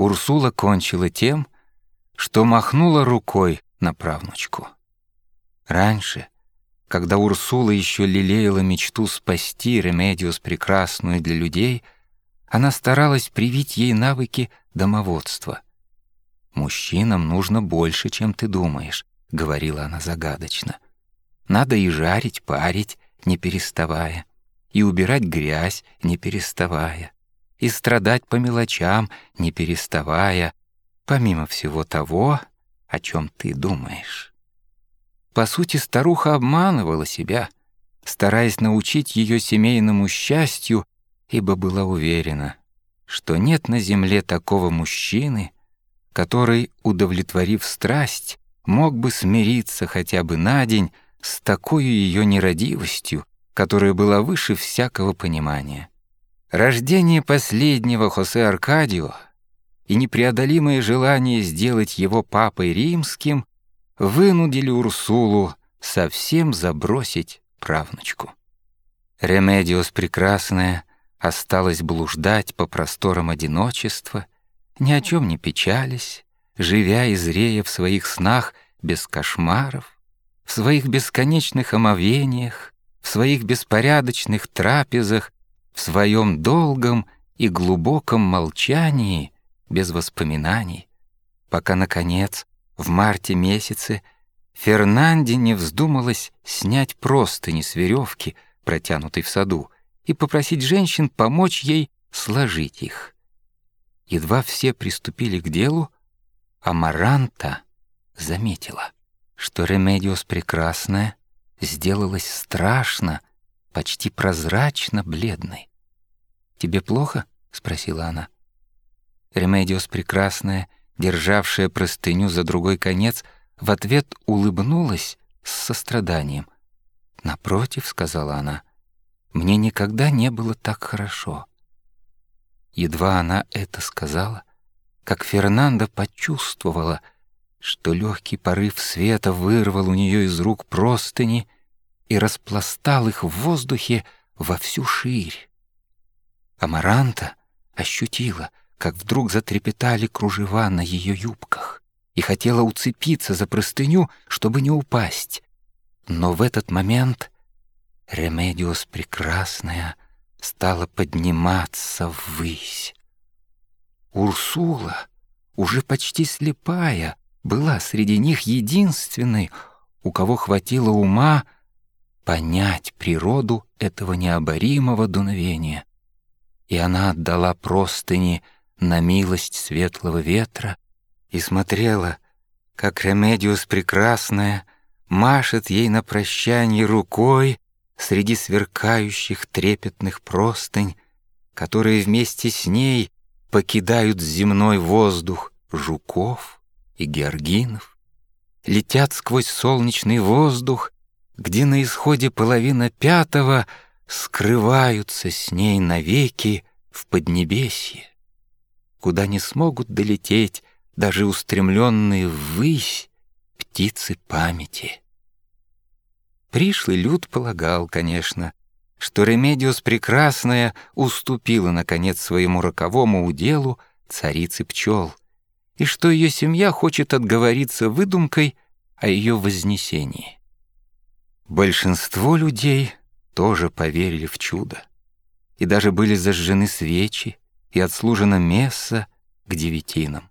Урсула кончила тем, что махнула рукой на правнучку. Раньше, когда Урсула еще лелеяла мечту спасти Ремедиус прекрасную для людей, она старалась привить ей навыки домоводства. «Мужчинам нужно больше, чем ты думаешь», — говорила она загадочно. «Надо и жарить, парить, не переставая, и убирать грязь, не переставая, и страдать по мелочам, не переставая, помимо всего того, о чем ты думаешь». По сути, старуха обманывала себя, стараясь научить ее семейному счастью, ибо была уверена, что нет на земле такого мужчины, который, удовлетворив страсть, мог бы смириться хотя бы на день с такой ее нерадивостью, которая была выше всякого понимания. Рождение последнего Хосе Аркадио и непреодолимое желание сделать его папой римским вынудили Урсулу совсем забросить правнучку. Ремедиус прекрасная осталась блуждать по просторам одиночества, ни о чем не печалясь, живя и зрея в своих снах без кошмаров, в своих бесконечных омовениях, в своих беспорядочных трапезах, в своем долгом и глубоком молчании, без воспоминаний, пока, наконец, в марте месяце Фернанде не вздумалось снять простыни с веревки, протянутой в саду, и попросить женщин помочь ей сложить их. Едва все приступили к делу, Амаранта заметила, что Ремедиус прекрасная сделалась страшно, почти прозрачно бледной. «Тебе плохо?» — спросила она. Ремедиус прекрасная, державшая простыню за другой конец, в ответ улыбнулась с состраданием. «Напротив», — сказала она, — «мне никогда не было так хорошо». Едва она это сказала, как Фернанда почувствовала, что легкий порыв света вырвал у нее из рук простыни и распластал их в воздухе во всю ширь. Амаранта ощутила, как вдруг затрепетали кружева на ее юбках и хотела уцепиться за простыню, чтобы не упасть. Но в этот момент Ремедиус прекрасная стала подниматься ввысь. Урсула, уже почти слепая, была среди них единственной, у кого хватило ума понять природу этого необоримого дуновения. И она отдала простыни на милость светлого ветра и смотрела, как Ремедиус прекрасная машет ей на прощание рукой среди сверкающих трепетных простынь, которые вместе с ней покидают земной воздух жуков и георгинов, летят сквозь солнечный воздух, где на исходе половина пятого скрываются с ней навеки в Поднебесье, куда не смогут долететь даже устремленные ввысь птицы памяти. Пришлый люд полагал, конечно, что Ремедиус Прекрасная уступила, наконец, своему роковому уделу царицы пчел, и что ее семья хочет отговориться выдумкой о ее вознесении. Большинство людей тоже поверили в чудо, и даже были зажжены свечи и отслужено месса к девятинам.